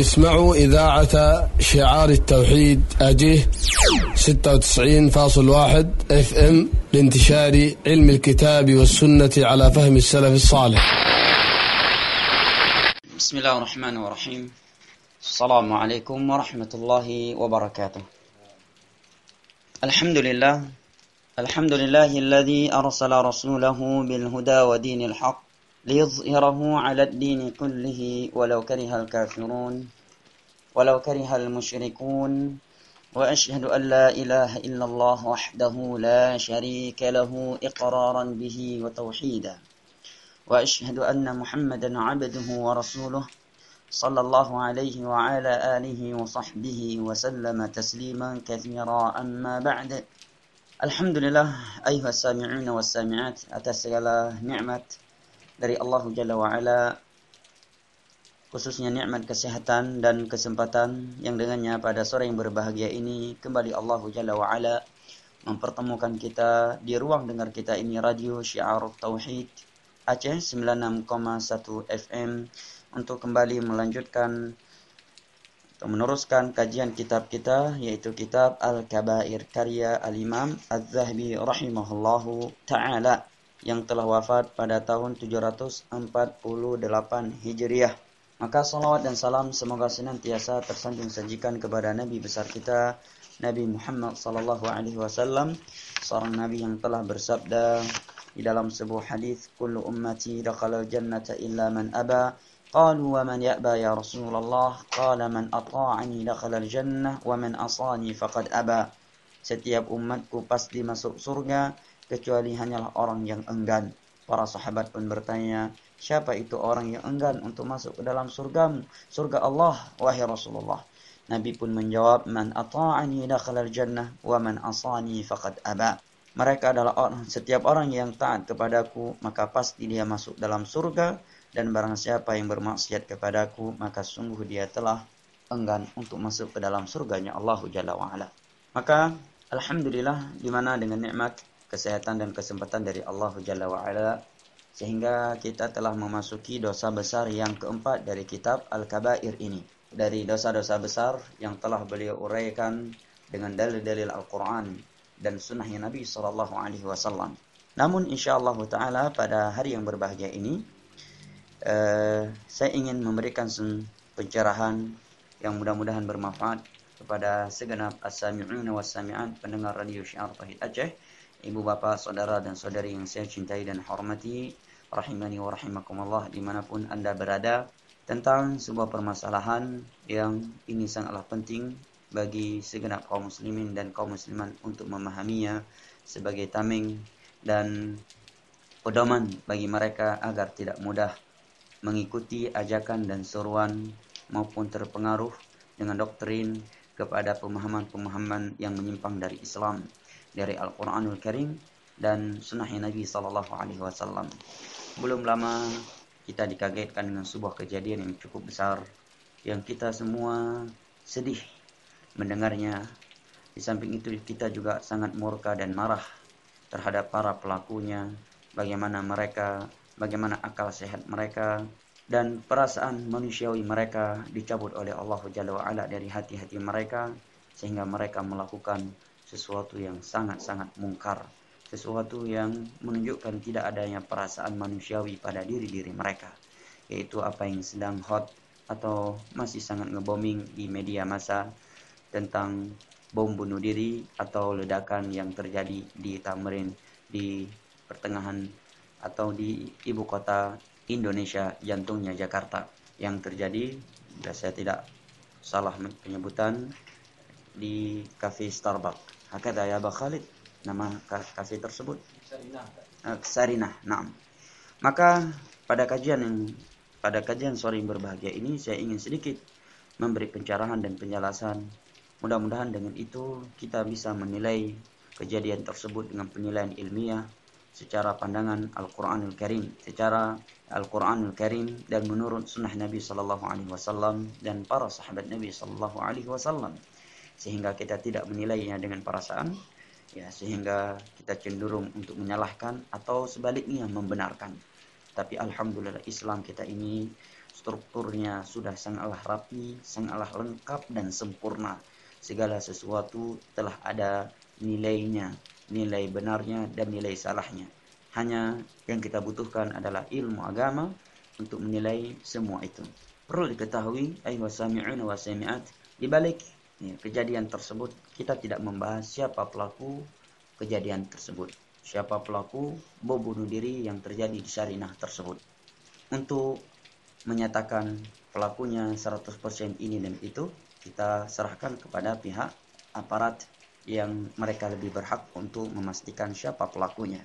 اسمعوا إذاعة شعار التوحيد أجيه 96.1 اف ام لانتشار علم الكتاب والسنة على فهم السلف الصالح. بسم الله الرحمن الرحيم. السلام عليكم ورحمة الله وبركاته. الحمد لله الحمد لله الذي أرسل رسوله بالهدى ودين الحق ليظهره على الدين كله ولو كره الكافرون. ولو كره المشركون وأشهد أن لا إله إلا الله وحده لا شريك له إقرارا به وتوحيدا. وأشهد أن محمدا عبده ورسوله صلى الله عليه وعلى آله وصحبه وسلم تسليما كثيرا. أما بعد الحمد لله أيها السامعون والسامعات أتسجل نعمة dari Allah Jalla khususnya nikmat kesehatan dan kesempatan yang dengannya pada sore yang berbahagia ini kembali Allah Jalla wa'ala mempertemukan kita di ruang dengar kita ini radio Syiar Tauhid Aceh 96,1 FM untuk kembali melanjutkan atau meneruskan kajian kitab kita yaitu kitab Al-Kabair karya Al-Imam Az-Zahabi rahimahullahu taala yang telah wafat pada tahun 748 Hijriah. Maka salawat dan salam semoga senantiasa tersanjung sajikan kepada Nabi besar kita Nabi Muhammad sallallahu alaihi wasallam seorang nabi yang telah bersabda di dalam sebuah hadis kullu ummati dakhala jannata illa man aba. Qalu wa man ya'ba ya Rasulullah? Qala man ata'ani dakhala jannah wa man asani faqad aba. Setiap umatku pasti masuk surga kecuali hanyalah orang yang enggan. Para sahabat pun bertanya, siapa itu orang yang enggan untuk masuk ke dalam surgamu? Surga Allah, wahai Rasulullah. Nabi pun menjawab, Man ata'ani dakhalal jannah, wa man asani faqad aba. Mereka adalah orang, setiap orang yang taat kepadaku, maka pasti dia masuk dalam surga, dan barang siapa yang bermaksiat kepadaku, maka sungguh dia telah enggan untuk masuk ke dalam surganya Allah Jalla wa'ala. Maka, Alhamdulillah, di mana dengan nikmat kesehatan dan kesempatan dari Allah Jalla wa'ala sehingga kita telah memasuki dosa besar yang keempat dari kitab Al-Kabair ini dari dosa-dosa besar yang telah beliau uraikan dengan dalil-dalil Al-Quran dan sunnahnya Nabi Sallallahu Alaihi Wasallam. Namun insya Allah Taala pada hari yang berbahagia ini uh, saya ingin memberikan pencerahan yang mudah-mudahan bermanfaat kepada segenap as-sami'un was-sami'at pendengar radio Syiar Tauhid Aceh ibu bapak, saudara dan saudari yang saya cintai dan hormati, rahimani wa rahimakumullah di mana pun anda berada, tentang sebuah permasalahan yang ini sangatlah penting bagi segenap kaum muslimin dan kaum musliman untuk memahaminya sebagai tameng dan pedoman bagi mereka agar tidak mudah mengikuti ajakan dan seruan maupun terpengaruh dengan doktrin kepada pemahaman-pemahaman yang menyimpang dari Islam dari Al-Quranul Karim dan sunnah Nabi Sallallahu Alaihi Wasallam. Belum lama kita dikagetkan dengan sebuah kejadian yang cukup besar yang kita semua sedih mendengarnya. Di samping itu kita juga sangat murka dan marah terhadap para pelakunya, bagaimana mereka, bagaimana akal sehat mereka, dan perasaan manusiawi mereka dicabut oleh Allah Jalla wa'ala dari hati-hati mereka sehingga mereka melakukan sesuatu yang sangat-sangat mungkar, sesuatu yang menunjukkan tidak adanya perasaan manusiawi pada diri-diri mereka, yaitu apa yang sedang hot atau masih sangat ngebombing di media massa tentang bom bunuh diri atau ledakan yang terjadi di Tamrin di pertengahan atau di ibu kota Indonesia jantungnya Jakarta. Yang terjadi saya tidak salah penyebutan di cafe Starbucks. Hakada ya Khalid nama kafe tersebut. Uh, Sarinah. Nah. Maka pada kajian yang pada kajian sore yang berbahagia ini saya ingin sedikit memberi pencerahan dan penjelasan. Mudah-mudahan dengan itu kita bisa menilai kejadian tersebut dengan penilaian ilmiah secara pandangan Al-Qur'anul Karim, secara Al-Qur'anul Karim dan menurut sunnah Nabi sallallahu alaihi wasallam dan para sahabat Nabi sallallahu alaihi wasallam sehingga kita tidak menilainya dengan perasaan ya sehingga kita cenderung untuk menyalahkan atau sebaliknya membenarkan tapi alhamdulillah Islam kita ini strukturnya sudah sangatlah rapi, sangatlah lengkap dan sempurna. Segala sesuatu telah ada nilainya, nilai benarnya dan nilai salahnya. Hanya yang kita butuhkan adalah ilmu agama untuk menilai semua itu. Perlu diketahui, ayuh sami'un wa sami'at, di balik kejadian tersebut kita tidak membahas siapa pelaku kejadian tersebut. Siapa pelaku bom bunuh diri yang terjadi di Sarinah tersebut. Untuk menyatakan pelakunya 100% ini dan itu, kita serahkan kepada pihak aparat yang mereka lebih berhak untuk memastikan siapa pelakunya.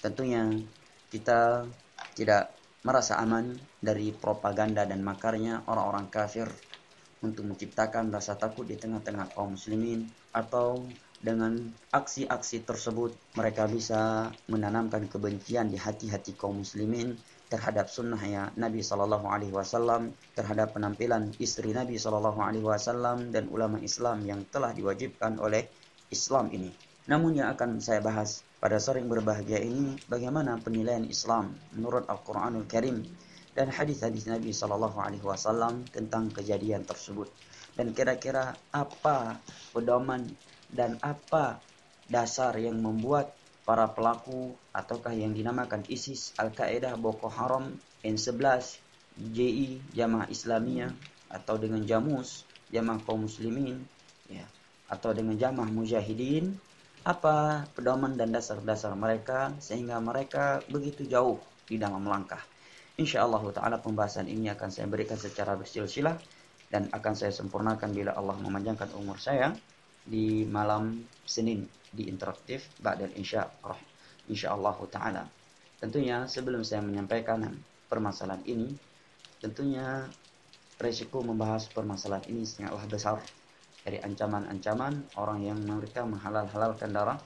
Tentunya kita tidak merasa aman dari propaganda dan makarnya orang-orang kafir untuk menciptakan rasa takut di tengah-tengah kaum muslimin atau dengan aksi-aksi tersebut mereka bisa menanamkan kebencian di hati-hati kaum muslimin terhadap sunnahnya Nabi Shallallahu Alaihi Wasallam, terhadap penampilan istri Nabi Shallallahu Alaihi Wasallam dan ulama Islam yang telah diwajibkan oleh Islam ini. Namun yang akan saya bahas pada sore berbahagia ini bagaimana penilaian Islam menurut Al-Quranul Karim dan hadis-hadis Nabi Shallallahu Alaihi Wasallam tentang kejadian tersebut dan kira-kira apa pedoman dan apa dasar yang membuat para pelaku ataukah yang dinamakan ISIS, Al-Qaeda, Boko Haram, N11, JI, Jamaah Islamiyah atau dengan Jamus, Jamaah kaum muslimin ya, atau dengan Jamaah Mujahidin apa pedoman dan dasar-dasar mereka sehingga mereka begitu jauh di dalam langkah. Insya Allah Ta'ala pembahasan ini akan saya berikan secara bersilsilah dan akan saya sempurnakan bila Allah memanjangkan umur saya di malam Senin di interaktif Ba'dal Insya Allah Ta'ala. Tentunya sebelum saya menyampaikan permasalahan ini, tentunya resiko membahas permasalahan ini sangatlah besar dari ancaman-ancaman orang yang mereka menghalal-halalkan darah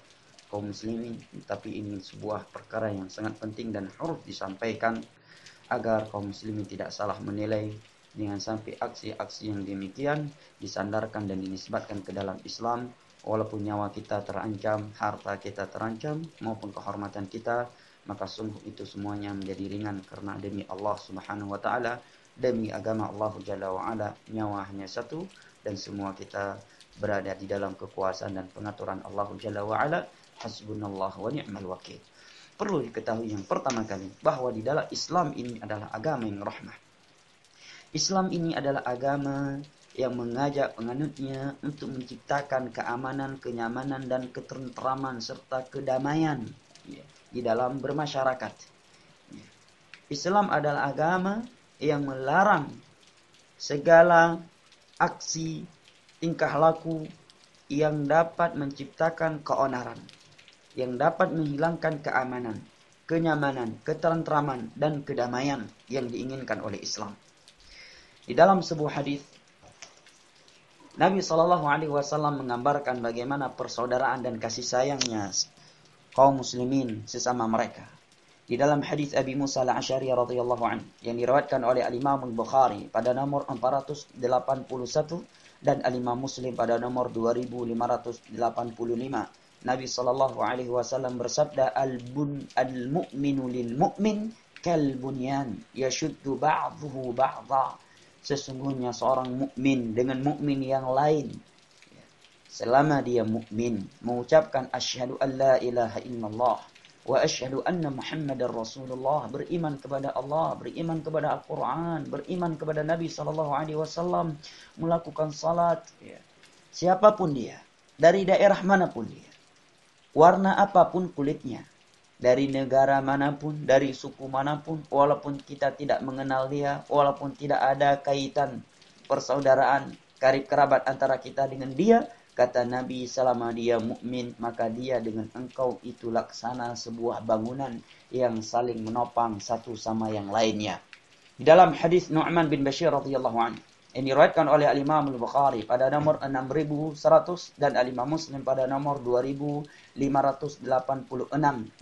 kaum muslimin tapi ini sebuah perkara yang sangat penting dan harus disampaikan agar kaum muslimin tidak salah menilai dengan sampai aksi-aksi yang demikian disandarkan dan dinisbatkan ke dalam Islam. Walaupun nyawa kita terancam, harta kita terancam maupun kehormatan kita maka sungguh itu semuanya menjadi ringan karena demi Allah Subhanahu wa taala demi agama Allah Jalla wa ala nyawa hanya satu dan semua kita berada di dalam kekuasaan dan pengaturan Allah Jalla wa ala. Hasbunallah wa ni'mal wakil perlu diketahui yang pertama kali bahwa di dalam Islam ini adalah agama yang rahmah Islam ini adalah agama yang mengajak penganutnya untuk menciptakan keamanan, kenyamanan, dan ketentraman serta kedamaian ya, di dalam bermasyarakat. Ya. Islam adalah agama yang melarang segala aksi tingkah laku yang dapat menciptakan keonaran, yang dapat menghilangkan keamanan, kenyamanan, ketentraman, dan kedamaian yang diinginkan oleh Islam. Di dalam sebuah hadis Nabi Shallallahu Alaihi Wasallam menggambarkan bagaimana persaudaraan dan kasih sayangnya kaum muslimin sesama mereka. Di dalam hadis Abi Musa al-Ashari radhiyallahu an yang diriwayatkan oleh Al-Imam Al-Bukhari pada nomor 481 dan Al-Imam Muslim pada nomor 2585. Nabi sallallahu alaihi wasallam bersabda al-bun al-mu'minu lil mu'min kal bunyan yashuddu ba'dhuhu ba'dha. Sesungguhnya seorang mukmin dengan mukmin yang lain selama dia mukmin mengucapkan asyhadu an la ilaha illallah wa asyhadu anna muhammadar rasulullah beriman kepada Allah beriman kepada Al-Qur'an beriman kepada Nabi sallallahu alaihi wasallam melakukan salat. Siapa pun dia dari daerah mana pun dia warna apa pun kulitnya dari negara mana pun, dari suku mana pun, walaupun kita tidak mengenal dia, walaupun tidak ada kaitan persaudaraan karib kerabat antara kita dengan dia, kata Nabi selama dia mukmin maka dia dengan engkau itu laksana sebuah bangunan yang saling menopang satu sama yang lainnya. Dalam hadis Nu'man bin Bashir radhiyallahu anhu ini diriwayatkan oleh Al-Imam Al-Bukhari pada nomor 6100 dan Al-Imam Muslim pada nomor 2586.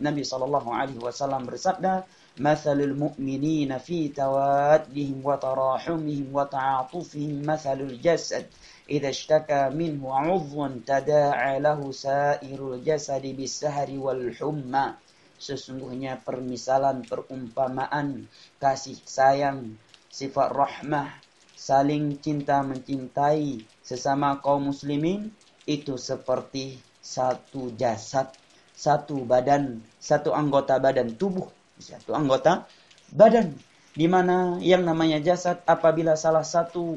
Nabi sallallahu alaihi wasallam bersabda, "Mathalul mu'minina fi tawaddihim wa tarahumihim wa ta'atufihim mathalul jasad idza ishtaka minhu 'udhun tada'a lahu sa'irul jasadi bis-sahri wal humma." Sesungguhnya permisalan perumpamaan kasih sayang sifat rahmah, saling cinta mencintai sesama kaum muslimin itu seperti satu jasad, satu badan, satu anggota badan tubuh, satu anggota badan di mana yang namanya jasad apabila salah satu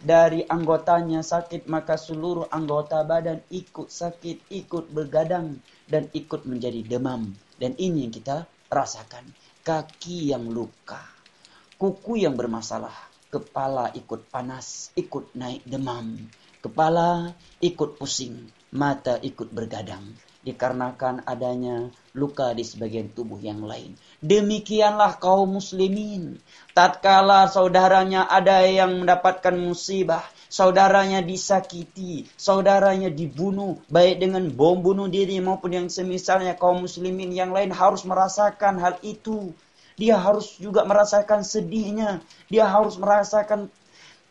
dari anggotanya sakit maka seluruh anggota badan ikut sakit, ikut bergadang dan ikut menjadi demam. Dan ini yang kita rasakan. Kaki yang luka, kuku yang bermasalah, kepala ikut panas, ikut naik demam, kepala ikut pusing, mata ikut bergadang dikarenakan adanya luka di sebagian tubuh yang lain. Demikianlah kaum muslimin. Tatkala saudaranya ada yang mendapatkan musibah, saudaranya disakiti, saudaranya dibunuh, baik dengan bom bunuh diri maupun yang semisalnya kaum muslimin yang lain harus merasakan hal itu. Dia harus juga merasakan sedihnya, dia harus merasakan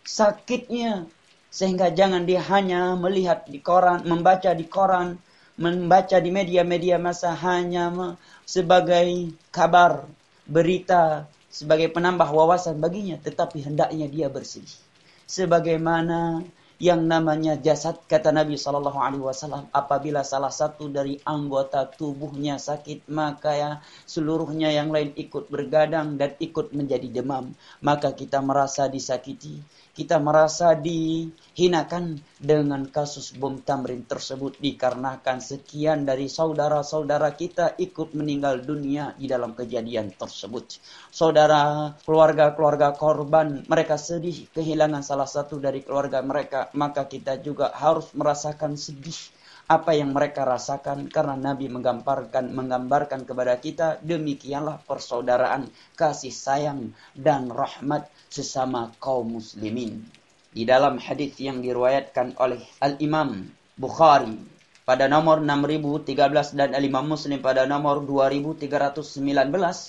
sakitnya. Sehingga jangan dia hanya melihat di koran, membaca di koran, membaca di media-media masa hanya sebagai kabar, berita, sebagai penambah wawasan baginya, tetapi hendaknya dia bersedih. Sebagaimana yang namanya jasad kata Nabi Shallallahu Alaihi Wasallam apabila salah satu dari anggota tubuhnya sakit maka ya seluruhnya yang lain ikut bergadang dan ikut menjadi demam. Maka kita merasa disakiti kita merasa dihinakan dengan kasus bom tamrin tersebut dikarenakan sekian dari saudara-saudara kita ikut meninggal dunia di dalam kejadian tersebut. Saudara, keluarga-keluarga korban, mereka sedih kehilangan salah satu dari keluarga mereka, maka kita juga harus merasakan sedih apa yang mereka rasakan karena Nabi menggambarkan menggambarkan kepada kita demikianlah persaudaraan kasih sayang dan rahmat sesama kaum muslimin. Di dalam hadis yang diriwayatkan oleh Al-Imam Bukhari pada nomor 6013 dan Al-Imam Muslim pada nomor 2319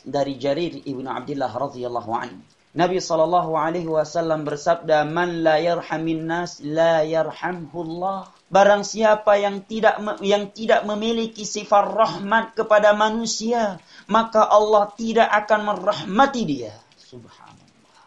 dari Jarir ibnu Abdullah radhiyallahu anhu. Nabi sallallahu alaihi wasallam bersabda, "Man la yarhamin nas la yarhamhullah." Barang siapa yang tidak yang tidak memiliki sifat rahmat kepada manusia, maka Allah tidak akan merahmati dia. Subhanallah.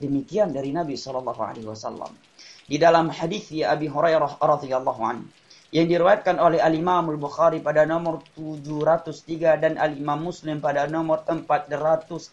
Demikian dari Nabi Shallallahu Alaihi Wasallam. Di dalam hadis ya Abi Hurairah radhiyallahu anhu yang diriwayatkan oleh Al Imam Al Bukhari pada nomor 703 dan Al Imam Muslim pada nomor 467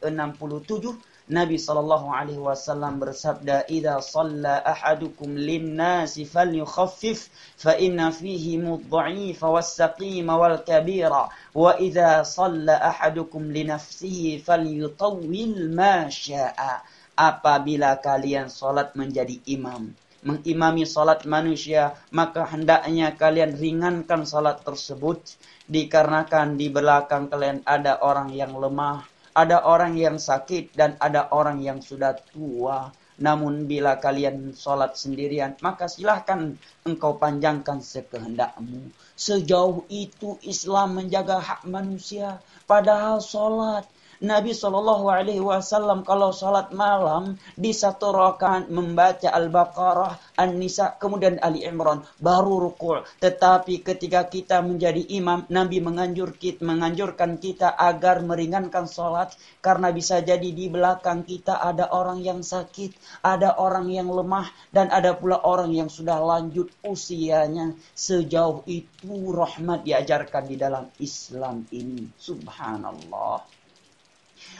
Nabi sallallahu alaihi wasallam bersabda idza shalla ahadukum lin-nasi falyukhaffif fa inna fihi mudha'ifa was-saqima wal-kabira. Wa idza shalla ahadukum li nafsihi falyutawwil ma syaa apabila kalian sholat menjadi imam, mengimami sholat manusia, maka hendaknya kalian ringankan sholat tersebut, dikarenakan di belakang kalian ada orang yang lemah, ada orang yang sakit, dan ada orang yang sudah tua. Namun bila kalian sholat sendirian, maka silahkan engkau panjangkan sekehendakmu. Sejauh itu Islam menjaga hak manusia. Padahal sholat Nabi Shallallahu Alaihi Wasallam kalau sholat malam di satu rakaat membaca Al-Baqarah, An-Nisa, kemudian Ali Imran, baru rukuk. Tetapi ketika kita menjadi imam, Nabi menganjur kita, menganjurkan kita agar meringankan sholat karena bisa jadi di belakang kita ada orang yang sakit, ada orang yang lemah, dan ada pula orang yang sudah lanjut usianya. Sejauh itu rahmat diajarkan di dalam Islam ini. Subhanallah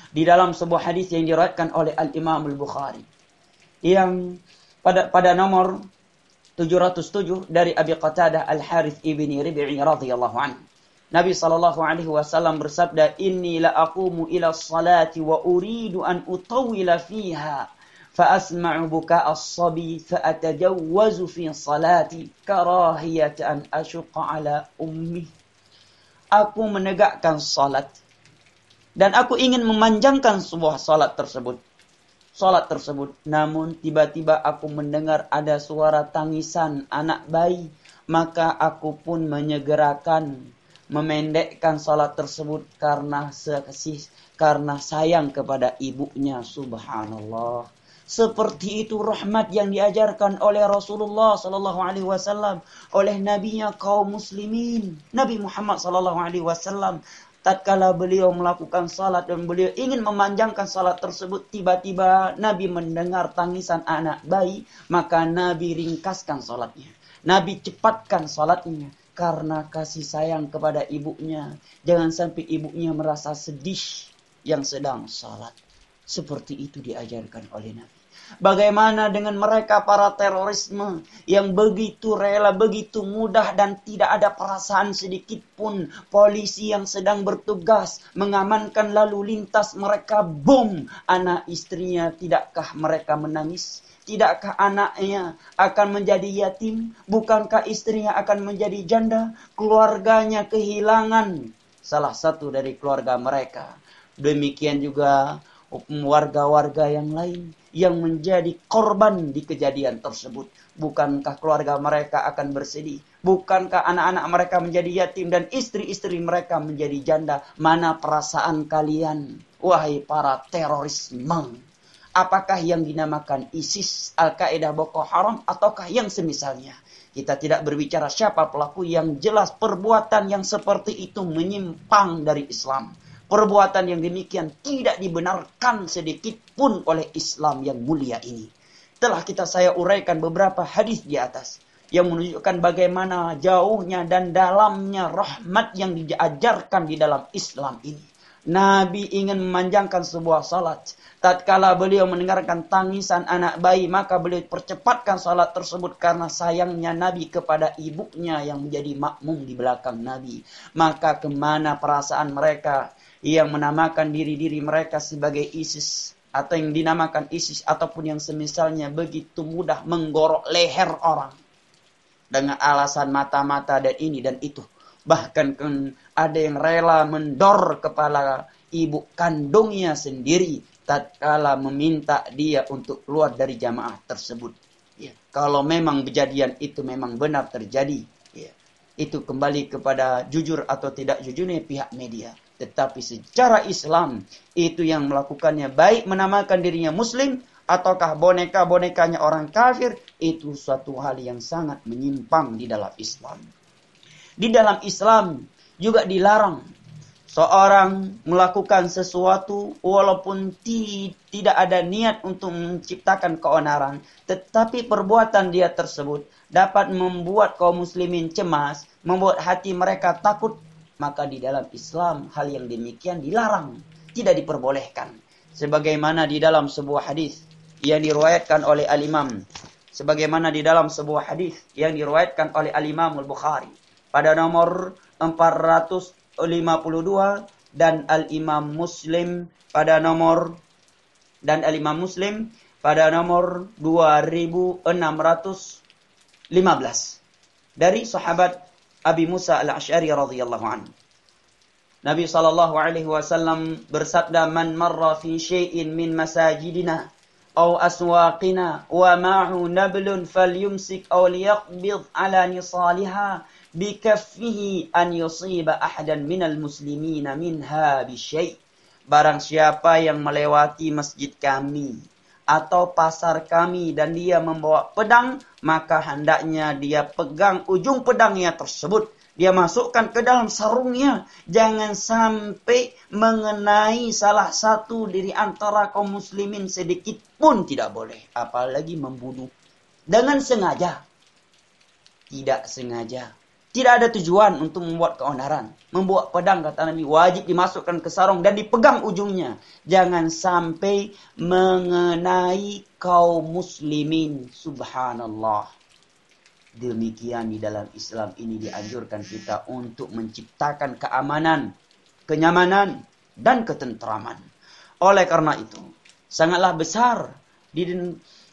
di dalam sebuah hadis yang diriwayatkan oleh Al Imam Al Bukhari yang pada pada nomor 707 dari Abi Qatadah Al Harith ibni Rabi'i radhiyallahu anhu. Nabi sallallahu alaihi wasallam bersabda inni la aqumu ila salati wa uridu an utawila fiha fa asma'u buka as-sabi fa atajawwazu fi salati karahiyatan ashuq ala ummi. Aku menegakkan salat dan aku ingin memanjangkan sebuah salat tersebut. Salat tersebut. Namun tiba-tiba aku mendengar ada suara tangisan anak bayi. Maka aku pun menyegerakan memendekkan salat tersebut karena sekasih karena sayang kepada ibunya subhanallah seperti itu rahmat yang diajarkan oleh Rasulullah sallallahu alaihi wasallam oleh nabinya kaum muslimin Nabi Muhammad sallallahu alaihi wasallam tatkala beliau melakukan salat dan beliau ingin memanjangkan salat tersebut, tiba-tiba Nabi mendengar tangisan anak bayi, maka Nabi ringkaskan salatnya. Nabi cepatkan salatnya karena kasih sayang kepada ibunya. Jangan sampai ibunya merasa sedih yang sedang salat. Seperti itu diajarkan oleh Nabi. Bagaimana dengan mereka para terorisme yang begitu rela, begitu mudah dan tidak ada perasaan sedikit pun polisi yang sedang bertugas mengamankan lalu lintas mereka bom anak istrinya tidakkah mereka menangis? Tidakkah anaknya akan menjadi yatim? Bukankah istrinya akan menjadi janda? Keluarganya kehilangan salah satu dari keluarga mereka. Demikian juga warga-warga yang lain yang menjadi korban di kejadian tersebut. Bukankah keluarga mereka akan bersedih? Bukankah anak-anak mereka menjadi yatim dan istri-istri mereka menjadi janda? Mana perasaan kalian? Wahai para teroris mang. Apakah yang dinamakan ISIS, Al-Qaeda, Boko Haram, ataukah yang semisalnya? Kita tidak berbicara siapa pelaku yang jelas perbuatan yang seperti itu menyimpang dari Islam. Perbuatan yang demikian tidak dibenarkan sedikit pun oleh Islam yang mulia ini. Telah kita saya uraikan beberapa hadis di atas yang menunjukkan bagaimana jauhnya dan dalamnya rahmat yang diajarkan di dalam Islam ini. Nabi ingin memanjangkan sebuah salat. Tatkala beliau mendengarkan tangisan anak bayi, maka beliau percepatkan salat tersebut karena sayangnya Nabi kepada ibunya yang menjadi makmum di belakang Nabi. Maka ke mana perasaan mereka yang menamakan diri-diri mereka sebagai ISIS atau yang dinamakan ISIS ataupun yang semisalnya begitu mudah menggorok leher orang. Dengan alasan mata-mata dan ini dan itu. Bahkan kan ada yang rela mendor kepala ibu kandungnya sendiri tatkala meminta dia untuk keluar dari jamaah tersebut. Ya kalau memang kejadian itu memang benar terjadi ya itu kembali kepada jujur atau tidak jujurnya pihak media tetapi secara Islam itu yang melakukannya baik menamakan dirinya muslim ataukah boneka-bonekanya orang kafir itu suatu hal yang sangat menyimpang di dalam Islam. Di dalam Islam juga dilarang seorang melakukan sesuatu walaupun ti, tidak ada niat untuk menciptakan keonaran, tetapi perbuatan dia tersebut dapat membuat kaum muslimin cemas, membuat hati mereka takut maka di dalam Islam hal yang demikian dilarang, tidak diperbolehkan. Sebagaimana di dalam sebuah hadis yang diriwayatkan oleh Al-Imam, sebagaimana di dalam sebuah hadis yang diriwayatkan oleh Al-Imam Al-Bukhari. Pada nomor 452 dan Al-Imam Muslim pada nomor dan Al-Imam Muslim pada nomor 2615 dari sahabat Abi Musa al-Ash'ari radhiyallahu anhu. Nabi sallallahu alaihi wasallam bersabda man marra fi syai'in min masajidina aw aswaqina wa ma'hu nablun falyumsik aw liyaqbid ala nisaliha bikaffihi an yusiba ahadan minal muslimina minha bi syai' barang siapa yang melewati masjid kami atau pasar kami dan dia membawa pedang, maka hendaknya dia pegang ujung pedangnya tersebut. Dia masukkan ke dalam sarungnya. Jangan sampai mengenai salah satu dari antara kaum muslimin sedikit pun tidak boleh. Apalagi membunuh. Dengan sengaja. Tidak sengaja. Tidak ada tujuan untuk membuat keonaran. Membuat pedang kata Nabi wajib dimasukkan ke sarung dan dipegang ujungnya. Jangan sampai mengenai kaum muslimin. Subhanallah. Demikian di dalam Islam ini dianjurkan kita untuk menciptakan keamanan, kenyamanan, dan ketentraman. Oleh karena itu, sangatlah besar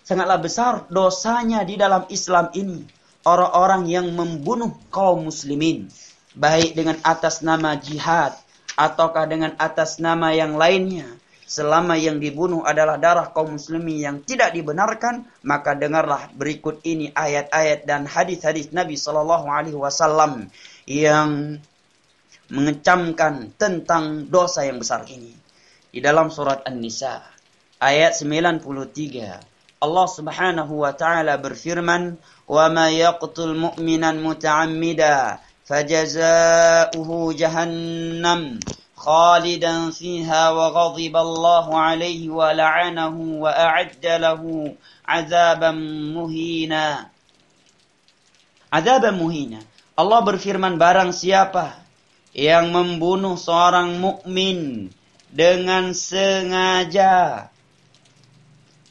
sangatlah besar dosanya di dalam Islam ini orang-orang yang membunuh kaum muslimin baik dengan atas nama jihad ataukah dengan atas nama yang lainnya. Selama yang dibunuh adalah darah kaum muslimin yang tidak dibenarkan maka dengarlah berikut ini ayat-ayat dan hadis-hadis Nabi sallallahu alaihi wasallam yang mengecamkan tentang dosa yang besar ini. Di dalam surat An-Nisa ayat 93 Allah Subhanahu wa taala berfirman وما يقتل مؤمنا متعمدا فجزاؤه جهنم خالدا فيها وغضب الله عليه ولعنه وأعد له عذابا مهينا عذابا مهينا Allah berfirman barang siapa yang membunuh seorang mukmin dengan sengaja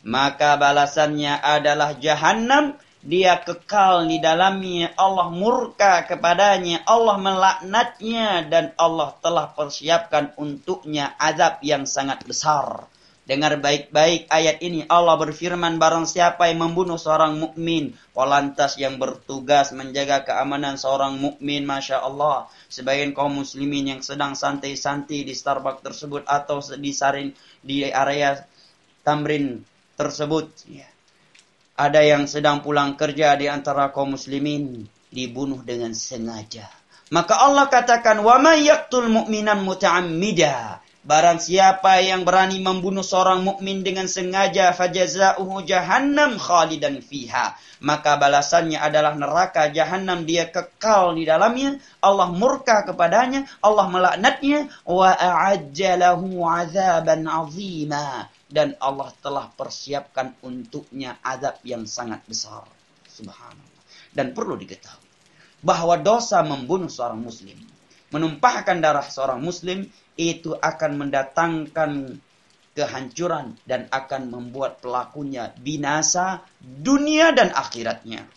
maka balasannya adalah jahanam dia kekal di dalamnya. Allah murka kepadanya. Allah melaknatnya. Dan Allah telah persiapkan untuknya azab yang sangat besar. Dengar baik-baik ayat ini. Allah berfirman barang siapa yang membunuh seorang mukmin, polantas yang bertugas menjaga keamanan seorang mukmin, masya Allah. Sebagian kaum muslimin yang sedang santai-santai di Starbucks tersebut atau di sarin di area tamrin tersebut, ya. ada yang sedang pulang kerja di antara kaum muslimin dibunuh dengan sengaja. Maka Allah katakan, "Wa may yaqtul mu'minan muta'ammida." Barang siapa yang berani membunuh seorang mukmin dengan sengaja fajazauhu jahannam khalidan fiha maka balasannya adalah neraka jahannam dia kekal di dalamnya Allah murka kepadanya Allah melaknatnya wa a'ajjalahu azaban azima dan Allah telah persiapkan untuknya azab yang sangat besar subhanallah dan perlu diketahui bahwa dosa membunuh seorang muslim menumpahkan darah seorang muslim itu akan mendatangkan kehancuran dan akan membuat pelakunya binasa dunia dan akhiratnya.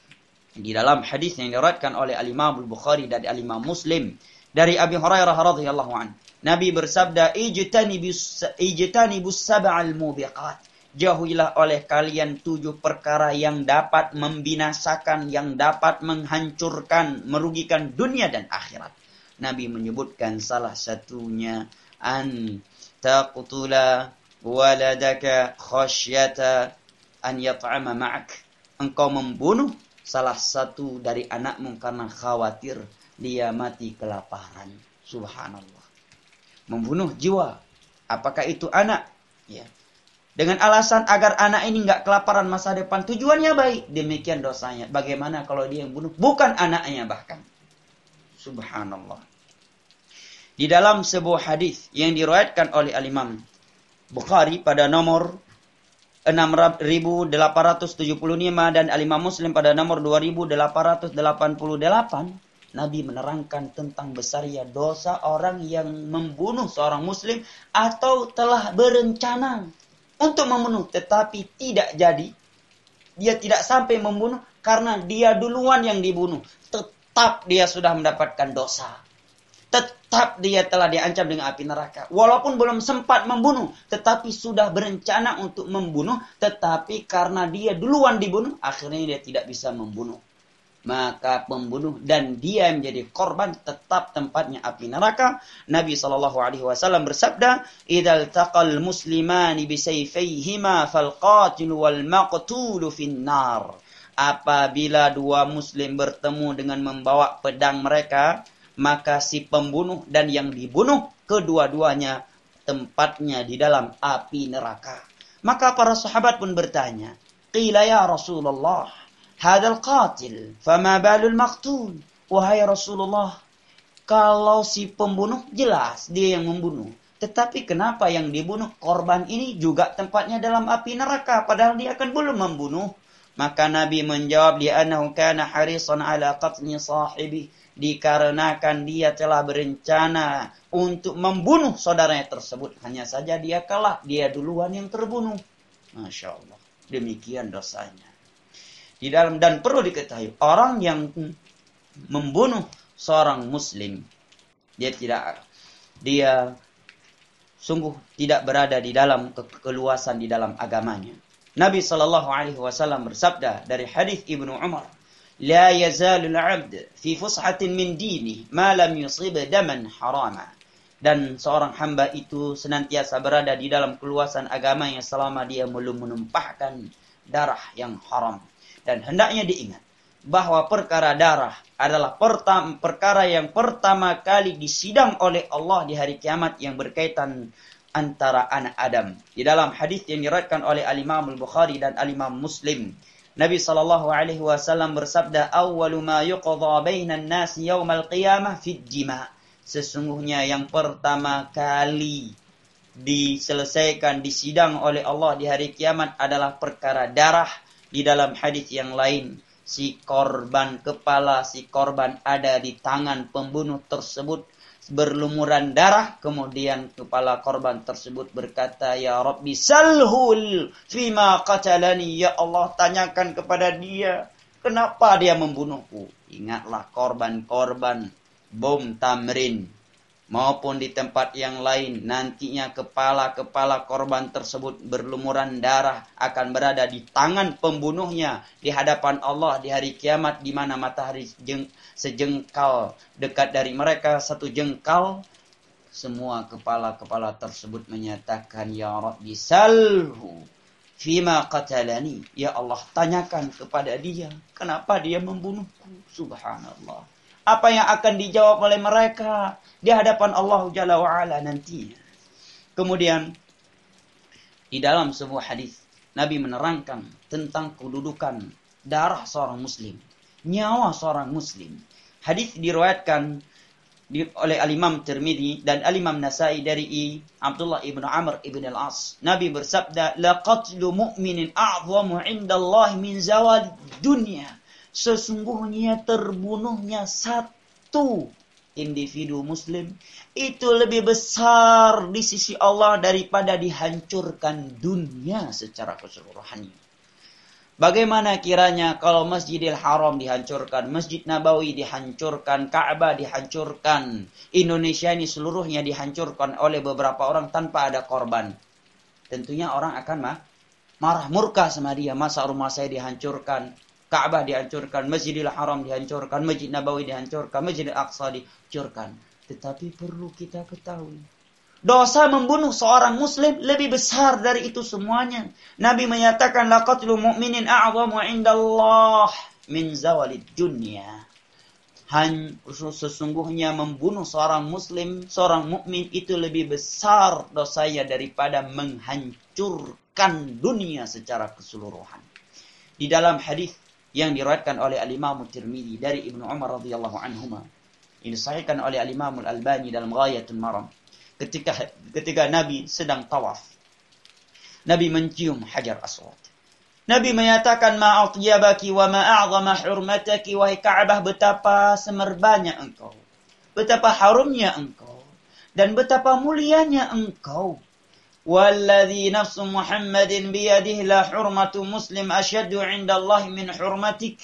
Di dalam hadis yang diriwayatkan oleh Al-Imam Al-Bukhari dan Al-Imam Muslim dari Abi Hurairah radhiyallahu an, Nabi bersabda, "Ijtanibus sab'al mubiqat." Jauhilah oleh kalian tujuh perkara yang dapat membinasakan, yang dapat menghancurkan, merugikan dunia dan akhirat. Nabi menyebutkan salah satunya an taqtula waladaka khasyata an yat'ama ma'ak. Engkau membunuh salah satu dari anakmu karena khawatir dia mati kelaparan. Subhanallah. Membunuh jiwa. Apakah itu anak? Ya. Dengan alasan agar anak ini nggak kelaparan masa depan. Tujuannya baik. Demikian dosanya. Bagaimana kalau dia yang bunuh? Bukan anaknya bahkan. Subhanallah. Di dalam sebuah hadis yang diriwayatkan oleh Al-Imam Bukhari pada nomor 6875 dan Al-Imam Muslim pada nomor 2888 Nabi menerangkan tentang besarnya dosa orang yang membunuh seorang muslim atau telah berencana untuk membunuh tetapi tidak jadi. Dia tidak sampai membunuh karena dia duluan yang dibunuh. Tetap dia sudah mendapatkan dosa tetap dia telah diancam dengan api neraka. Walaupun belum sempat membunuh, tetapi sudah berencana untuk membunuh, tetapi karena dia duluan dibunuh, akhirnya dia tidak bisa membunuh. Maka pembunuh dan dia menjadi korban tetap tempatnya api neraka. Nabi Shallallahu Alaihi Wasallam bersabda, "Idal taqal muslimani bisayfayhima fal qatil wal maqtul finnar." Apabila dua muslim bertemu dengan membawa pedang mereka, maka si pembunuh dan yang dibunuh kedua-duanya tempatnya di dalam api neraka. Maka para sahabat pun bertanya, "Qila ya Rasulullah, hadal qatil, fama balul maqtul?" Wahai Rasulullah, kalau si pembunuh jelas dia yang membunuh. Tetapi kenapa yang dibunuh korban ini juga tempatnya dalam api neraka padahal dia akan belum membunuh? Maka Nabi menjawab dia annahu kana harisan ala qatli sahibi dikarenakan dia telah berencana untuk membunuh saudaranya tersebut. Hanya saja dia kalah, dia duluan yang terbunuh. Masya Allah. Demikian dosanya. di dalam dan perlu diketahui orang yang membunuh seorang muslim dia tidak dia sungguh tidak berada di dalam ke- keluasan di dalam agamanya. Nabi sallallahu alaihi wasallam bersabda dari hadis Ibnu Umar la yazalul abd fi fushatin min dini ma lam yusib daman harama. Dan seorang hamba itu senantiasa berada di dalam keluasan agamanya selama dia belum menumpahkan darah yang haram. Dan hendaknya diingat bahwa perkara darah adalah pertama, perkara yang pertama kali disidang oleh Allah di hari kiamat yang berkaitan antara anak Adam. Di dalam hadis yang diriwayatkan oleh Al-Imam Al-Bukhari dan Al-Imam Muslim Nabi sallallahu alaihi wasallam bersabda, "Awwalu ma yuqdha bainan nas yaumal qiyamah fid jima'." Sesungguhnya yang pertama kali diselesaikan disidang oleh Allah di hari kiamat adalah perkara darah di dalam hadis yang lain si korban kepala si korban ada di tangan pembunuh tersebut berlumuran darah. Kemudian kepala korban tersebut berkata ya Rabbi salhul fima qatalani. Ya Allah tanyakan kepada dia kenapa dia membunuhku? Ingatlah korban-korban bom tamrin maupun di tempat yang lain nantinya kepala-kepala korban tersebut berlumuran darah akan berada di tangan pembunuhnya di hadapan Allah di hari kiamat di mana matahari jeng, sejengkal dekat dari mereka. Satu jengkal semua kepala-kepala tersebut menyatakan ya Rabbi salhu fima qatalani. Ya Allah tanyakan kepada dia kenapa dia membunuhku? Subhanallah apa yang akan dijawab oleh mereka di hadapan Allah Jalla wa'ala nantinya. Kemudian di dalam sebuah hadis Nabi menerangkan tentang kedudukan darah seorang muslim, nyawa seorang muslim. Hadis diriwayatkan di, oleh Al-Imam Tirmidzi dan Al-Imam Nasai dari Abdullah ibn Amr ibn Al-As. Nabi bersabda, "La qatlu mu'minin a'zamu 'inda Allah min zawal dunya." Sesungguhnya terbunuhnya satu individu muslim itu lebih besar di sisi Allah daripada dihancurkan dunia secara keseluruhannya. Bagaimana kiranya kalau Masjidil Haram dihancurkan, Masjid Nabawi dihancurkan, Ka'bah dihancurkan, Indonesia ini seluruhnya dihancurkan oleh beberapa orang tanpa ada korban. Tentunya orang akan marah murka sama dia, masa rumah saya dihancurkan, Ka'bah dihancurkan, Masjidil Haram dihancurkan, Masjid Nabawi dihancurkan, Masjid Al-Aqsa dihancurkan. Tetapi perlu kita ketahui. Dosa membunuh seorang muslim lebih besar dari itu semuanya. Nabi menyatakan laqatlu mu'minin a'zamu indallah min zawalid dunya. Han, sesungguhnya membunuh seorang muslim, seorang mukmin itu lebih besar dosanya daripada menghancurkan dunia secara keseluruhan. Di dalam hadis yang diriwayatkan oleh Al-Imam Tirmidzi dari Ibnu Umar radhiyallahu anhuma. Ini disahihkan oleh Al-Imam Al-Albani dalam Ghayatul Maram. Ketika ketika Nabi sedang tawaf. Nabi mencium Hajar Aswad. Nabi menyatakan ma'atyabaki wa ma'a'zama hurmataki wahai Ka'bah betapa semerbanya engkau. Betapa harumnya engkau dan betapa mulianya engkau. والذي نفس محمد بيده لا حرمة مسلم أشد عند الله من حرمتك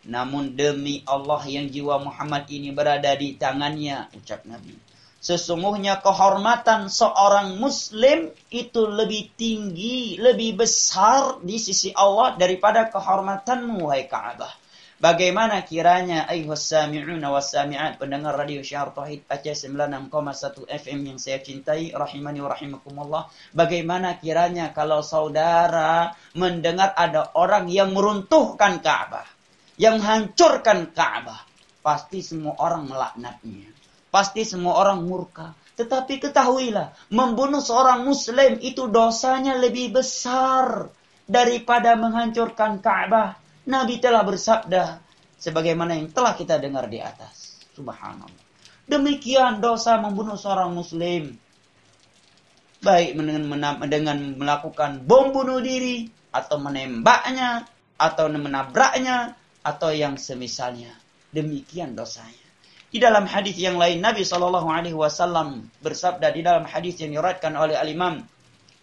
Namun demi Allah yang jiwa Muhammad ini berada di tangannya, ucap Nabi. Sesungguhnya kehormatan seorang muslim itu lebih tinggi, lebih besar di sisi Allah daripada kehormatanmu, wahai Ka'bah. Bagaimana kiranya ayuhas sami'una was sami'at pendengar radio Syiar Tauhid Aceh 96,1 FM yang saya cintai rahimani wa rahimakumullah. Bagaimana kiranya kalau saudara mendengar ada orang yang meruntuhkan Ka'bah, yang hancurkan Ka'bah, pasti semua orang melaknatnya. Pasti semua orang murka. Tetapi ketahuilah, membunuh seorang muslim itu dosanya lebih besar daripada menghancurkan Ka'bah Nabi telah bersabda sebagaimana yang telah kita dengar di atas. Subhanallah. Demikian dosa membunuh seorang muslim. Baik dengan, melakukan bom bunuh diri atau menembaknya atau menabraknya atau yang semisalnya. Demikian dosanya. Di dalam hadis yang lain Nabi Shallallahu Alaihi Wasallam bersabda di dalam hadis yang diriwayatkan oleh Al Imam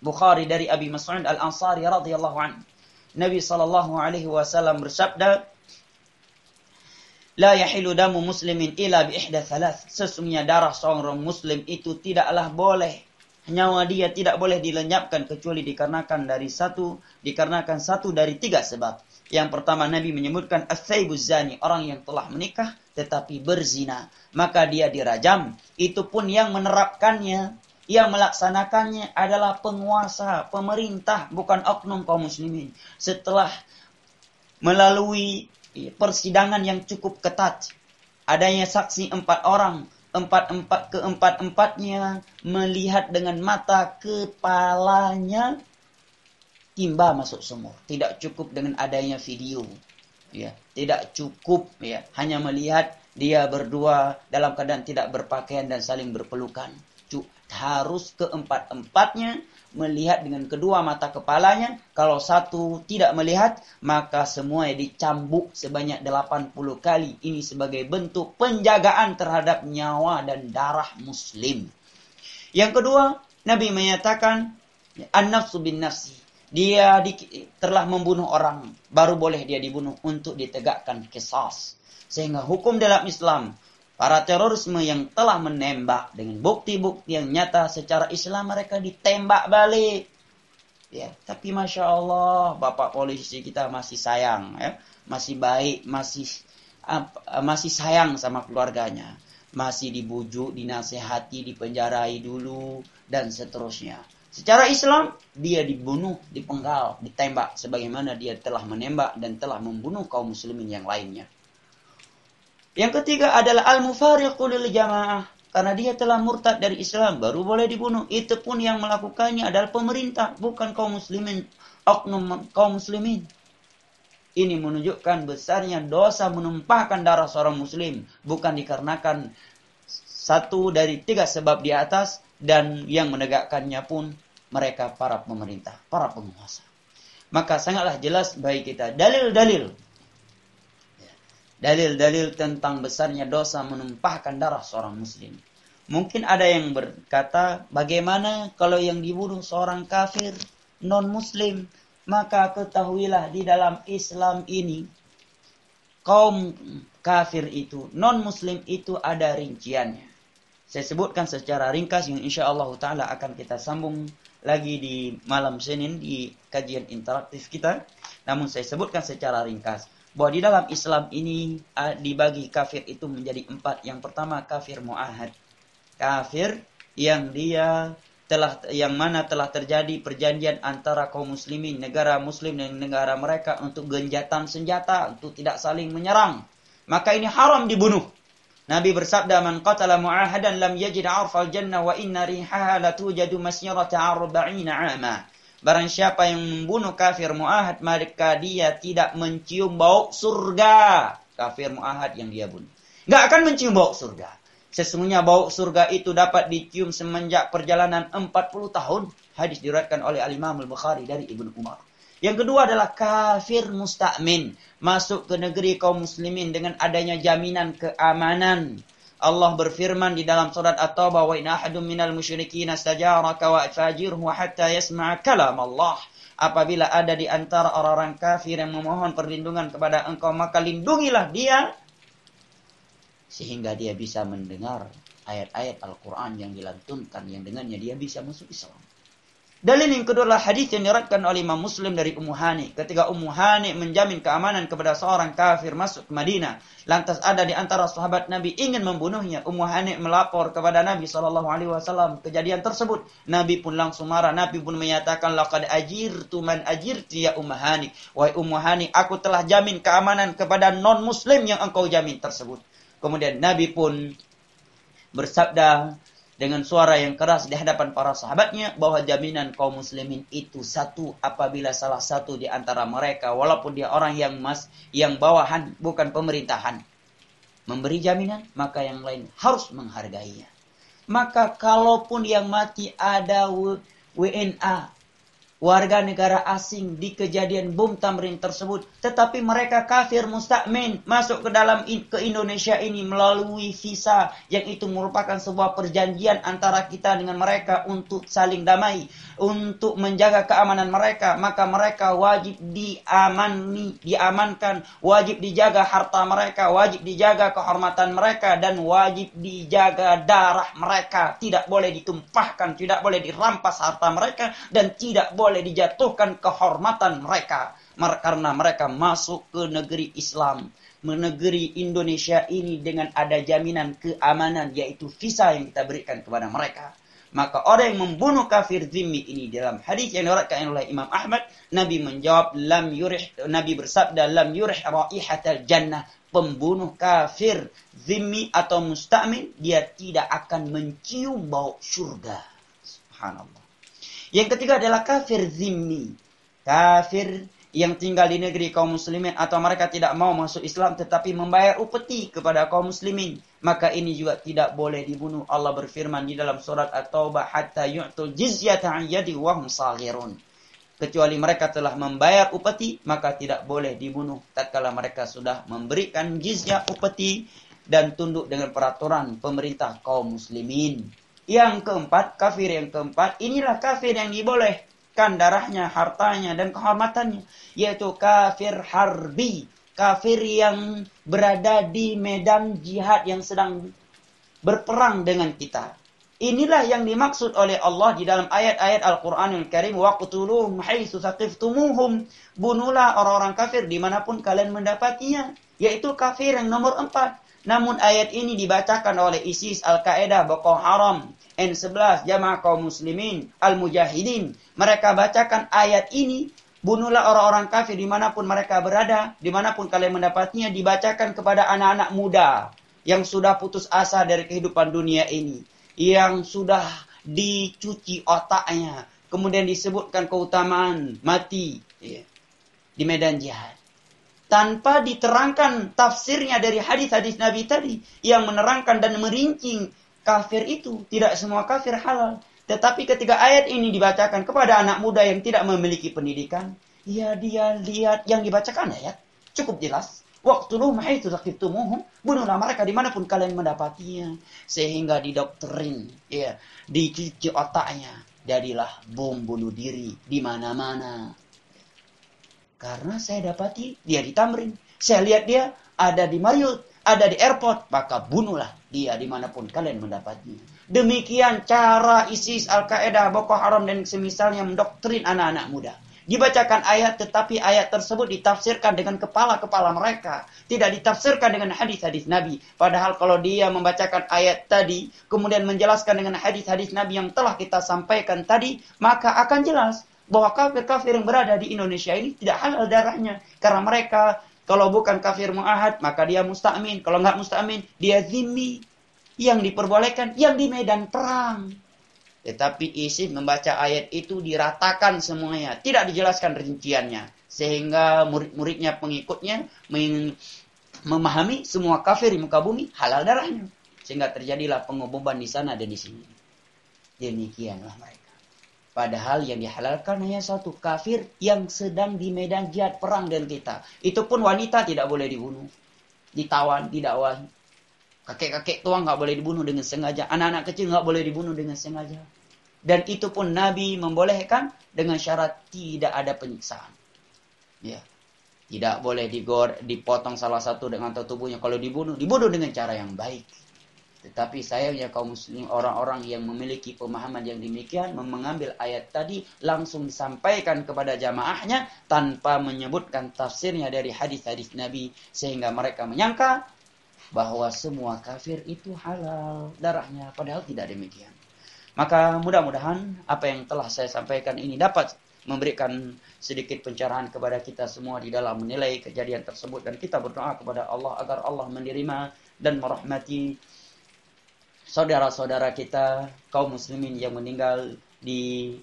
Bukhari dari Abi Mas'ud Al Ansari radhiyallahu anhu Nabi Shallallahu Alaihi Wasallam bersabda, La yahilu damu muslimin ila bi ihda thalath. Sesungguhnya darah seorang muslim itu tidaklah boleh nyawa dia tidak boleh dilenyapkan kecuali dikarenakan dari satu dikarenakan satu dari tiga sebab. Yang pertama Nabi menyebutkan as zani, orang yang telah menikah tetapi berzina, maka dia dirajam. Itu pun yang menerapkannya yang melaksanakannya adalah penguasa, pemerintah, bukan oknum kaum muslimin. Setelah melalui persidangan yang cukup ketat, adanya saksi empat orang, empat-empat keempat-empatnya melihat dengan mata kepalanya timba masuk sumur. Tidak cukup dengan adanya video. Ya, tidak cukup ya, hanya melihat dia berdua dalam keadaan tidak berpakaian dan saling berpelukan. Harus keempat-empatnya melihat dengan kedua mata kepalanya. Kalau satu tidak melihat, maka semuanya dicambuk sebanyak 80 kali. Ini sebagai bentuk penjagaan terhadap nyawa dan darah muslim. Yang kedua, Nabi menyatakan, An-nafsu bin nafsi. Dia di, telah membunuh orang, baru boleh dia dibunuh untuk ditegakkan kisas. Sehingga hukum dalam Islam, para terorisme yang telah menembak dengan bukti-bukti yang nyata secara Islam mereka ditembak balik. Ya, tapi masya Allah, bapak polisi kita masih sayang, ya, masih baik, masih masih sayang sama keluarganya, masih dibujuk, dinasehati, dipenjarai dulu dan seterusnya. Secara Islam, dia dibunuh, dipenggal, ditembak sebagaimana dia telah menembak dan telah membunuh kaum muslimin yang lainnya. Yang ketiga adalah al-mufariqu jamaah. Karena dia telah murtad dari Islam, baru boleh dibunuh. Itu pun yang melakukannya adalah pemerintah, bukan kaum muslimin, oknum kaum muslimin. Ini menunjukkan besarnya dosa menumpahkan darah seorang muslim. Bukan dikarenakan satu dari tiga sebab di atas. Dan yang menegakkannya pun mereka para pemerintah, para penguasa. Maka sangatlah jelas bagi kita dalil-dalil dalil-dalil tentang besarnya dosa menumpahkan darah seorang muslim. Mungkin ada yang berkata, bagaimana kalau yang dibunuh seorang kafir non-muslim? Maka ketahuilah di dalam Islam ini, kaum kafir itu, non-muslim itu ada rinciannya. Saya sebutkan secara ringkas yang insya Allah ta'ala akan kita sambung lagi di malam Senin di kajian interaktif kita. Namun saya sebutkan secara ringkas bahwa di dalam Islam ini dibagi kafir itu menjadi empat. Yang pertama kafir muahad. Kafir yang dia telah yang mana telah terjadi perjanjian antara kaum muslimin, negara muslim dan negara mereka untuk genjatan senjata, untuk tidak saling menyerang. Maka ini haram dibunuh. Nabi bersabda, "Man qatala mu'ahadan lam yajid 'arfal jannah wa inna rihaha la tujadu masyirata 40 'ama." Barang siapa yang membunuh kafir mu'ahad, maka dia tidak mencium bau surga. Kafir mu'ahad yang dia bunuh. Nggak akan mencium bau surga. Sesungguhnya bau surga itu dapat dicium semenjak perjalanan 40 tahun. Hadis diriwayatkan oleh Al-Imam Al-Bukhari dari Ibnu Umar. Yang kedua adalah kafir musta'min. Masuk ke negeri kaum muslimin dengan adanya jaminan keamanan. Allah berfirman di dalam surat At-Taubah wa in ahadun minal musyrikin astajaraka wa fajirhu hatta yasma'a kalam Allah. Apabila ada di antara orang-orang kafir yang memohon perlindungan kepada engkau maka lindungilah dia sehingga dia bisa mendengar ayat-ayat Al-Qur'an yang dilantunkan yang dengannya dia bisa masuk Islam. Dalil yang kedua adalah hadis yang diriwayatkan oleh Imam Muslim dari Ummu Hani. Ketika Ummu Hani menjamin keamanan kepada seorang kafir masuk ke Madinah, lantas ada di antara sahabat Nabi ingin membunuhnya. Ummu Hani melapor kepada Nabi Shallallahu alaihi wasallam kejadian tersebut. Nabi pun langsung marah. Nabi pun menyatakan laqad ajirtu man ajirti ya Ummu Hani. Wahai Ummu Hani, aku telah jamin keamanan kepada non muslim yang engkau jamin tersebut. Kemudian Nabi pun bersabda, dengan suara yang keras di hadapan para sahabatnya bahwa jaminan kaum muslimin itu satu apabila salah satu di antara mereka walaupun dia orang yang mas yang bawahan bukan pemerintahan memberi jaminan maka yang lain harus menghargainya. Maka kalaupun yang mati ada WNA warga negara asing di kejadian bom Tamrin tersebut, tetapi mereka kafir mustakmin masuk ke dalam ke Indonesia ini melalui visa yang itu merupakan sebuah perjanjian antara kita dengan mereka untuk saling damai, untuk menjaga keamanan mereka, maka mereka wajib diamani, diamankan, wajib dijaga harta mereka, wajib dijaga kehormatan mereka dan wajib dijaga darah mereka, tidak boleh ditumpahkan, tidak boleh dirampas harta mereka dan tidak boleh boleh dijatuhkan kehormatan mereka. Karena mereka masuk ke negeri Islam. Negeri Indonesia ini dengan ada jaminan keamanan yaitu visa yang kita berikan kepada mereka. Maka orang yang membunuh kafir zimmi ini dalam hadis yang diriwayatkan oleh Imam Ahmad Nabi menjawab lam yurih Nabi bersabda lam yurih raihatal jannah. Pembunuh kafir zimmi atau musta'min dia tidak akan mencium bau surga subhanallah yang ketiga adalah kafir zimmi. Kafir yang tinggal di negeri kaum muslimin atau mereka tidak mau masuk Islam tetapi membayar upeti kepada kaum muslimin maka ini juga tidak boleh dibunuh. Allah berfirman di dalam surat At-Taubah hatta yu'tul jizyata yadi wa hum saghirun. Kecuali mereka telah membayar upeti maka tidak boleh dibunuh. Tatkala mereka sudah memberikan jizyah upeti dan tunduk dengan peraturan pemerintah kaum muslimin yang keempat kafir yang keempat inilah kafir yang diboleh kan darahnya, hartanya, dan kehormatannya. Yaitu kafir harbi. Kafir yang berada di medan jihad yang sedang berperang dengan kita. Inilah yang dimaksud oleh Allah di dalam ayat-ayat Al-Quranul Karim. Waqtuluhum haitsu saqiftumuhum. Bunuhlah orang-orang kafir di mana pun kalian mendapatinya. Yaitu kafir yang nomor empat. Namun ayat ini dibacakan oleh ISIS, Al-Qaeda, Boko Haram, N11, Jamaah kaum muslimin, Al-Mujahidin. Mereka bacakan ayat ini, bunuhlah orang-orang kafir di mana pun mereka berada, di mana pun kalian mendapatnya, dibacakan kepada anak-anak muda yang sudah putus asa dari kehidupan dunia ini. Yang sudah dicuci otaknya. Kemudian disebutkan keutamaan mati ya, di medan jihad tanpa diterangkan tafsirnya dari hadis-hadis Nabi tadi yang menerangkan dan merinci kafir itu tidak semua kafir halal. Tetapi ketika ayat ini dibacakan kepada anak muda yang tidak memiliki pendidikan, ya dia lihat yang dibacakan ayat cukup jelas. Waktu lu itu muhum, bunuhlah mereka di mana pun kalian mendapatinya, sehingga didoktrin, ya, dicuci otaknya, jadilah bom bunuh diri di mana-mana. Karena saya dapati dia di Tamrin. Saya lihat dia ada di Marriott, ada di airport. Maka bunuhlah dia di mana pun kalian mendapatinya. Demikian cara ISIS, Al-Qaeda, Boko Haram, dan semisalnya mendoktrin anak-anak muda. Dibacakan ayat tetapi ayat tersebut ditafsirkan dengan kepala-kepala mereka. Tidak ditafsirkan dengan hadis-hadis Nabi. Padahal kalau dia membacakan ayat tadi, kemudian menjelaskan dengan hadis-hadis Nabi yang telah kita sampaikan tadi, maka akan jelas bahwa kafir-kafir yang berada di Indonesia ini tidak halal darahnya. Karena mereka kalau bukan kafir muahad maka dia musta'min. Kalau nggak musta'min dia zimmi. Yang diperbolehkan yang di medan perang. Tetapi isi membaca ayat itu diratakan semuanya. Tidak dijelaskan rinciannya. Sehingga murid-muridnya pengikutnya memahami semua kafir di muka bumi halal darahnya. Sehingga terjadilah pengoboman di sana dan di sini. Demikianlah mereka Padahal yang dihalalkan hanya satu kafir yang sedang di medan jihad perang dengan kita. Itu pun wanita tidak boleh dibunuh. Ditawan, didakwahi. Kakek-kakek tua nggak boleh dibunuh dengan sengaja. Anak-anak kecil nggak boleh dibunuh dengan sengaja. Dan itu pun Nabi membolehkan dengan syarat tidak ada penyiksaan. Ya. Tidak boleh digor, dipotong salah satu dengan tubuhnya. Kalau dibunuh, dibunuh dengan cara yang baik. Tetapi sayangnya kaum muslim orang-orang yang memiliki pemahaman yang demikian mengambil ayat tadi langsung disampaikan kepada jamaahnya tanpa menyebutkan tafsirnya dari hadis-hadis Nabi sehingga mereka menyangka bahwa semua kafir itu halal darahnya padahal tidak demikian. Maka mudah-mudahan apa yang telah saya sampaikan ini dapat memberikan sedikit pencerahan kepada kita semua di dalam menilai kejadian tersebut dan kita berdoa kepada Allah agar Allah menerima dan merahmati saudara-saudara kita kaum muslimin yang meninggal di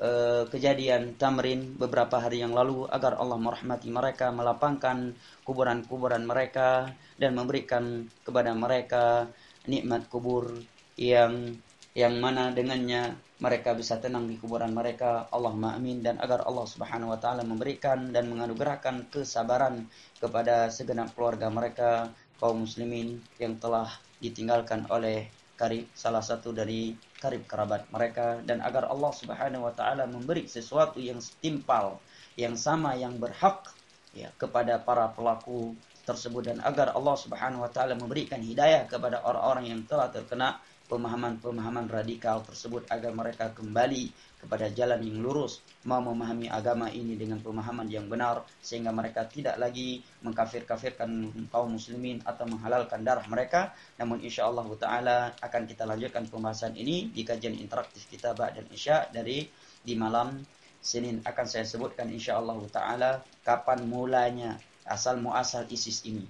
uh, kejadian Tamrin beberapa hari yang lalu agar Allah merahmati mereka, melapangkan kuburan-kuburan mereka dan memberikan kepada mereka nikmat kubur yang yang mana dengannya mereka bisa tenang di kuburan mereka. Allahumma amin dan agar Allah Subhanahu wa taala memberikan dan menganugerahkan kesabaran kepada segenap keluarga mereka kaum muslimin yang telah ditinggalkan oleh karib salah satu dari karib kerabat mereka. Dan agar Allah Subhanahu wa taala memberi sesuatu yang setimpal yang sama yang berhak ya kepada para pelaku tersebut. Dan agar Allah Subhanahu wa taala memberikan hidayah kepada orang-orang yang telah terkena pemahaman-pemahaman radikal tersebut agar mereka kembali kepada jalan yang lurus, mau memahami agama ini dengan pemahaman yang benar sehingga mereka tidak lagi mengkafir-kafirkan kaum muslimin atau menghalalkan darah mereka. Namun insya Allah taala akan kita lanjutkan pembahasan ini di kajian interaktif kita dan Isya dari di malam Senin akan saya sebutkan insya Allah taala kapan mulanya asal muasal ISIS ini.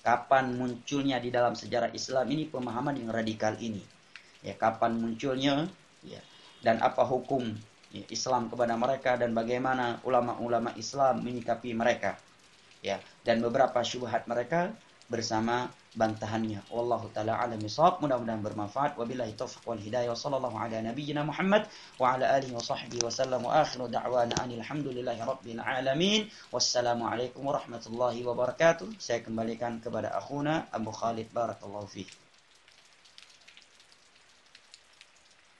Kapan munculnya di dalam sejarah Islam ini pemahaman yang radikal ini ya kapan munculnya ya dan apa hukum ya, Islam kepada mereka dan bagaimana ulama-ulama Islam menyikapi mereka. Ya, dan beberapa syubhat mereka bersama bantahannya. Wallahu taala alam. Mudah-mudahan bermanfaat. Wabillahi taufiq wal hidayah. Wassallallahu ala nabiyyina Muhammad wa ala alihi wa sahbihi wa sallam. Wa akhiru da'wana anil hamdulillahi rabbil alamin. Wassalamualaikum warahmatullahi wabarakatuh. Saya kembalikan kepada akhuna Abu Khalid barakallahu fiik.